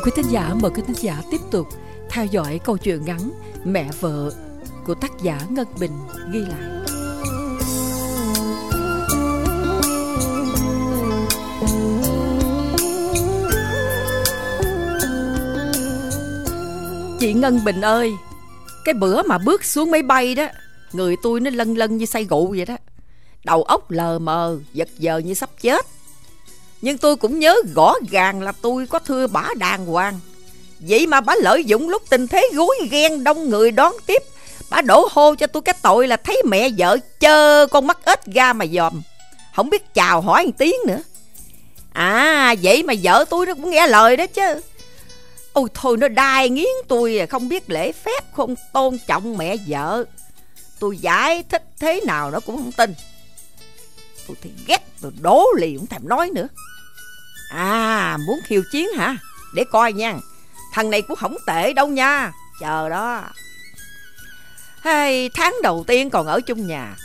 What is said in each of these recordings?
Thưa quý thính giả, mời quý thính giả tiếp tục theo dõi câu chuyện ngắn Mẹ vợ của tác giả Ngân Bình ghi lại. Chị Ngân Bình ơi, cái bữa mà bước xuống máy bay đó, người tôi nó lân lân như say rượu vậy đó. Đầu óc lờ mờ, giật giờ như sắp chết. Nhưng tôi cũng nhớ rõ ràng là tôi có thưa bả đàng hoàng. Vậy mà bả lợi dụng lúc tình thế gối ghen đông người đón tiếp Bả đổ hô cho tôi cái tội là thấy mẹ vợ chơ con mắt ếch ra mà dòm. Không biết chào hỏi một tiếng nữa. À vậy mà vợ tôi nó cũng nghe lời đó chứ. Ôi thôi nó đai nghiến tôi à, Không biết lễ phép không tôn trọng mẹ vợ. Tôi giải thích thế nào nó cũng không tin. Tôi thì ghét, tôi đố lì cũng thèm nói nữa. À muốn khiêu chiến hả? Để coi nha. Thằng này cũng không tệ đâu nha. Chờ đó. Hay tháng đầu tiên còn ở chung nhà.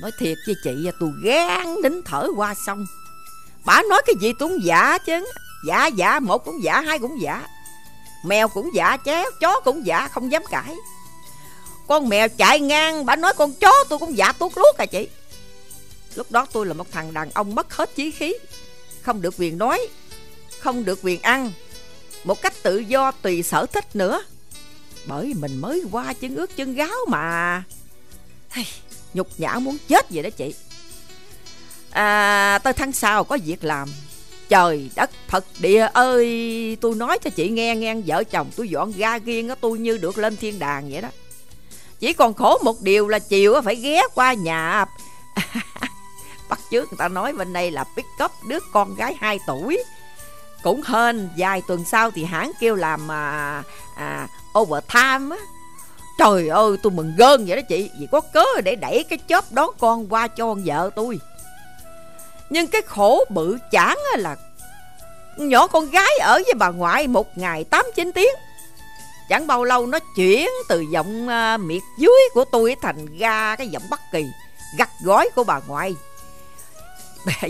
Nói thiệt với chị, Tôi gán đến thở qua xong Bà nói cái gì tôi cũng giả chứ. Giả giả, một cũng giả, hai cũng giả. Mèo cũng giả chéo Chó cũng giả, không dám cãi. Con mèo chạy ngang, Bà nói con chó tôi cũng giả tuốt luốt à chị. Lúc đó tôi là một thằng đàn ông mất hết chí khí Không được quyền nói Không được quyền ăn Một cách tự do tùy sở thích nữa. Bởi mình mới qua chân ướt chân gáo mà. Hey, Nhục nhã muốn chết vậy đó chị. À tới tháng sau có việc làm. Trời đất Phật địa ơi Tôi nói cho chị nghe nghe Vợ chồng tôi dọn ga riêng á Tôi như được lên thiên đàng vậy đó. Chỉ còn khổ một điều là chiều phải ghé qua nhà trước người ta nói bên đây là pick up đứa con gái 2 tuổi. Cũng hên vài tuần sau thì hãng kêu làm à, à, overtime á. Trời ơi tôi mừng gơn vậy đó chị Vì có cớ để đẩy cái chớp đón con qua cho con vợ tôi. Nhưng cái khổ bự chán là Nhỏ con gái ở với bà ngoại một ngày 8-9 tiếng. Chẳng bao lâu nó chuyển từ giọng à, miệt dưới của tôi thành ra cái giọng bất Kỳ Gặt gói của bà ngoại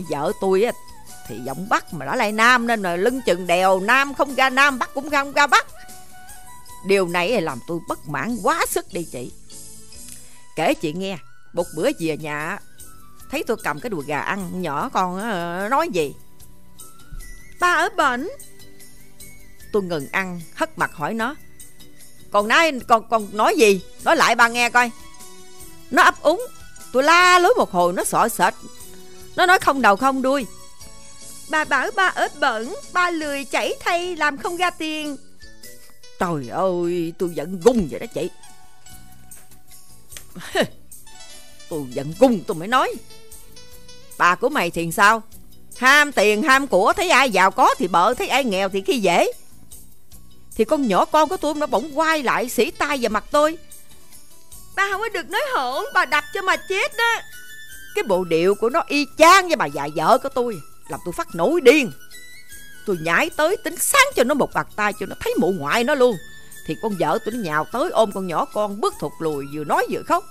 vợ tôi á thì giọng bắc mà đã lại nam nên là lưng chừng đèo nam không ra nam bắc cũng không ra bắc. Điều này làm tôi bất mãn quá sức đi chị. Kể chị nghe một bữa về nhà thấy tôi cầm cái đùi gà ăn nhỏ con nói gì? Ba ở bệnh tôi ngừng ăn hất mặt hỏi nó. Còn nãy còn còn nói gì? Nói lại ba nghe coi. Nó ấp úng tôi la lối một hồi nó sợ sệt nó nói không đầu không đuôi. Bà bảo ba ớt bẩn, Ba lười chảy thay làm không ra tiền. Trời ơi, tôi giận gung vậy đó chị. Tôi giận gung tôi mới nói. Bà của mày thì sao? Ham tiền, ham của, Thấy ai giàu có thì bợ, Thấy ai nghèo thì khi dễ. Thì con nhỏ con của tôi nó bỗng quay lại, Xỉ tay vào mặt tôi. Ba không có được nói hỗn Bà đập cho mà chết đó cái bộ điệu của nó y chang với bà già vợ của tôi, Làm tôi phát nổi điên. Tôi nhảy tới tính sáng cho nó một bạc tay cho nó thấy mụ ngoại nó luôn. Thì con vợ tôi nó nhào tới ôm con nhỏ con, bước thụt lùi vừa nói vừa khóc.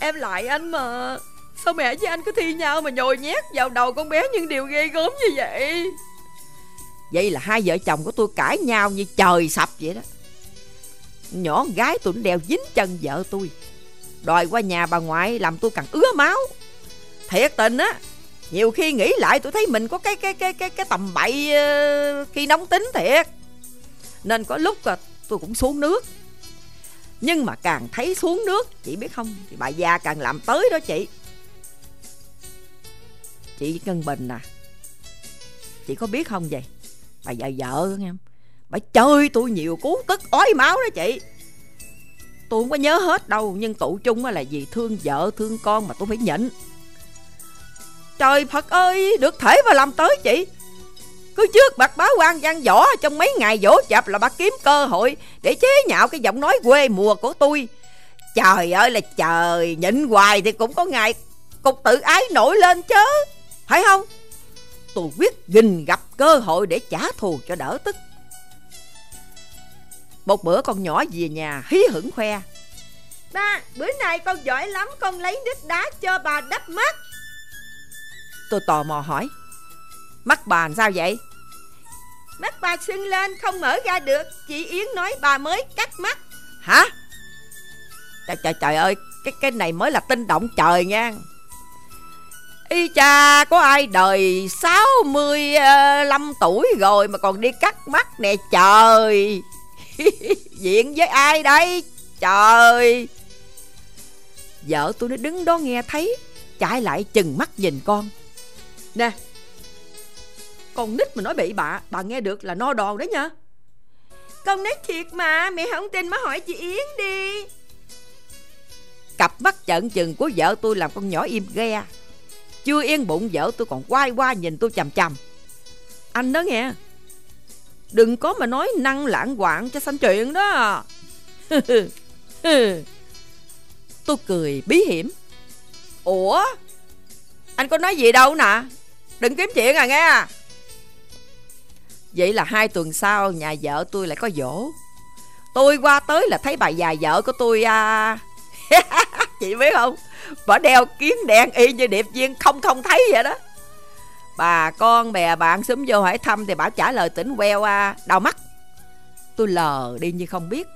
Em lại anh mà, Sao mẹ với anh cứ thi nhau mà nhồi nhét vào đầu con bé những điều ghê gớm như vậy? Vậy là hai vợ chồng của tôi cãi nhau như trời sập vậy đó. Nhỏ gái tôi nó đeo dính chân vợ tôi. Đòi qua nhà bà ngoại làm tôi càng ứa máu. Thiệt tình á Nhiều khi nghĩ lại tôi thấy mình có cái cái cái cái cái tầm bậy uh, khi nóng tính thiệt. Nên có lúc là tôi cũng xuống nước. Nhưng mà càng thấy xuống nước Chị biết không Thì bà già càng làm tới đó chị. Chị Ngân Bình à Chị có biết không vậy? Bà vợ vợ nghe không? Bà chơi tôi nhiều cú tức ói máu đó chị. Tôi không có nhớ hết đâu, Nhưng tụ chung là vì thương vợ, thương con mà tôi phải nhịn. Trời Phật ơi, Được thể mà làm tới chị. Cứ trước bạc báo quan văn võ, Trong mấy ngày vỗ chập là bà kiếm cơ hội Để chế nhạo cái giọng nói quê mùa của tôi. Trời ơi là trời, Nhịn hoài thì cũng có ngày Cục tự ái nổi lên chứ Phải không? Tôi quyết gìn gặp cơ hội để trả thù cho đỡ tức một bữa con nhỏ về nhà hí hửng khoe. Ba, bữa nay con giỏi lắm Con lấy nước đá cho bà đắp mắt. Tôi tò mò hỏi Mắt bà sao vậy? Mắt bà sưng lên không mở ra được Chị Yến nói bà mới cắt mắt. Hả? Trời trời trời ơi Cái cái này mới là tinh động trời nha. Y cha có ai đời 65 tuổi rồi Mà còn đi cắt mắt nè trời Diện với ai đây? Trời! Vợ tôi nó đứng đó nghe thấy Chạy lại chừng mắt nhìn con. Nè Con nít mà nói bậy bạ Bà nghe được là no đòn đấy nha. Con nói thiệt mà Mẹ không tin má hỏi chị Yến đi. Cặp mắt trận chừng của vợ tôi làm con nhỏ im ghe. Chưa yên bụng vợ tôi còn quay qua nhìn tôi chầm chầm Anh đó nghe Đừng có mà nói năng lãng quạng cho xanh chuyện đó. Tôi cười bí hiểm. Ủa? Anh có nói gì đâu nè? Đừng kiếm chuyện à nghe. Vậy là hai tuần sau Nhà vợ tôi lại có dỗ. Tôi qua tới là thấy bà già vợ của tôi à... Chị biết không? Bà đeo kiếm đen y như điệp viên Không không thấy vậy đó. Bà con bè bạn xúm vô hỏi thăm Thì bà trả lời tỉnh queo à, đau mắt. Tôi lờ đi như không biết.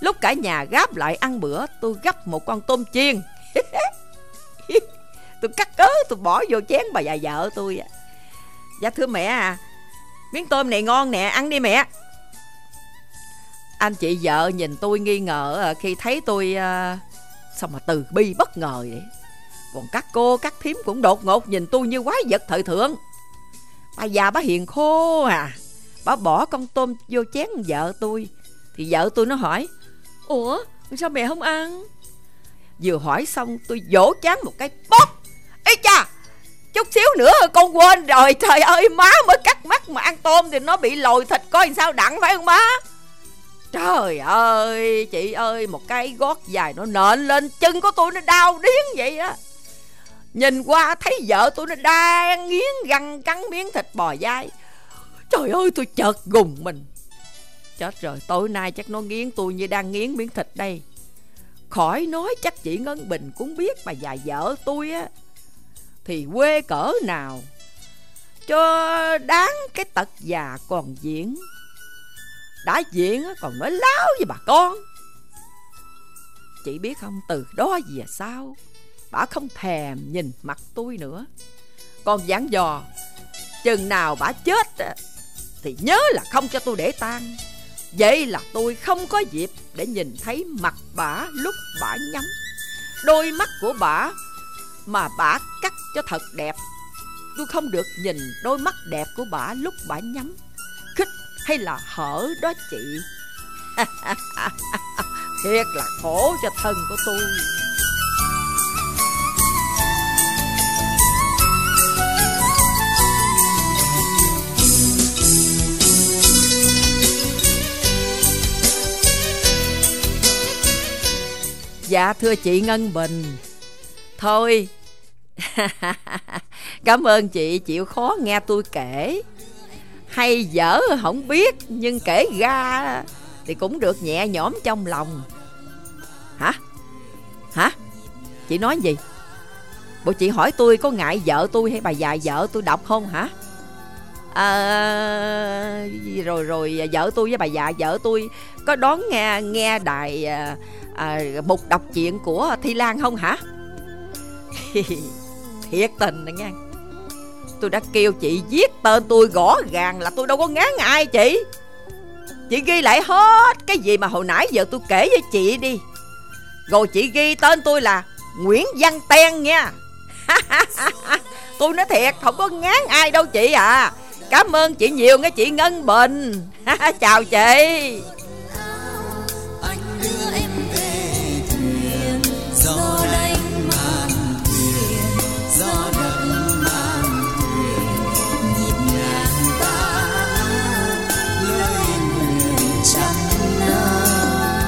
Lúc cả nhà gáp lại ăn bữa Tôi gấp một con tôm chiên. Tôi cắt cớ tôi bỏ vô chén bà già vợ tôi à. Dạ thưa mẹ à Miếng tôm này ngon nè ăn đi mẹ. Anh chị vợ nhìn tôi nghi ngờ à, Khi thấy tôi uh, Sao mà từ bi bất ngờ vậy? Còn các cô, các thím cũng đột ngột Nhìn tôi như quái vật thời thượng. Bà già bà hiền khô à. Bà bỏ con tôm vô chén vợ tôi. Thì vợ tôi nó hỏi, Ủa, sao mẹ không ăn? Vừa hỏi xong, tôi vỗ chán một cái, bóp! Ê cha, Chút xíu nữa con quên rồi. Trời ơi, má mới cắt mắt mà ăn tôm Thì nó bị lồi thịt coi sao đặng, phải không má? Trời ơi, chị ơi, Một cái gót dài nó nện lên Chân của tôi, nó đau điếng vậy á. Nhìn qua thấy vợ tôi nó đang nghiến găng cắn miếng thịt bò dai. Trời ơi, tôi chợt gùng mình. Chết rồi, tối nay chắc nó nghiến tôi như đang nghiến miếng thịt đây. Khỏi nói chắc chị Ngân Bình cũng biết bà già vợ tôi á, Thì quê cỡ nào. Cho đáng cái tật già còn diễn. Đã diễn còn nói láo với bà con. Chị biết không, từ đó về sau Bà không thèm nhìn mặt tôi nữa. Còn dặn dò, Chừng nào bà chết, Thì nhớ là không cho tôi để tan Vậy là tôi không có dịp để nhìn thấy mặt bà lúc bà nhắm. Đôi mắt của bà mà bà cắt cho thật đẹp. Tôi không được nhìn đôi mắt đẹp của bà lúc bà nhắm. Khích hay là hở đó chị? Thiệt là khổ cho thân của tôi. Dạ thưa chị Ngân Bình Thôi, Cảm ơn chị, chịu khó nghe tôi kể Hay dở, không biết, Nhưng kể ra Thì cũng được nhẹ nhõm trong lòng Hả? Hả? Chị nói gì? Bộ chị hỏi tôi có ngại vợ tôi hay bà già vợ tôi đọc không hả? À, rồi rồi à, vợ tôi với bà già vợ tôi có đón nghe nghe đài à, à, mục đọc chuyện của Thi Lan không hả? Thiệt tình nè nghe, Tôi đã kêu chị viết tên tôi gõ gàng là tôi đâu có ngán ai chị. Chị ghi lại hết cái gì mà hồi nãy giờ tôi kể với chị đi. Rồi chị ghi tên tôi là Nguyễn Văn Ten nha. Tôi nói thiệt không có ngán ai đâu chị à. Cảm ơn chị nhiều nghe chị Ngân Bình Chào chị.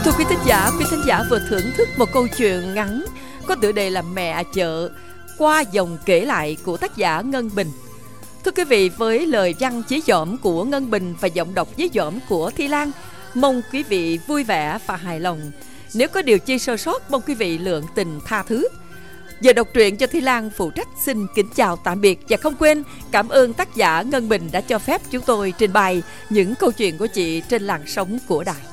Thưa quý thính giả, quý thính giả vừa thưởng thức một câu chuyện ngắn có tựa đề là Mẹ chợ qua dòng kể lại của tác giả Ngân Bình. Thưa quý vị, với lời văn chí dõm của Ngân Bình và giọng đọc chí dõm của Thi Lan, mong quý vị vui vẻ và hài lòng. Nếu có điều chi sơ sót, mong quý vị lượng tình tha thứ. Giờ đọc truyện cho Thi Lan phụ trách xin kính chào tạm biệt và không quên cảm ơn tác giả Ngân Bình đã cho phép chúng tôi trình bày những câu chuyện của chị trên làn sóng của đài.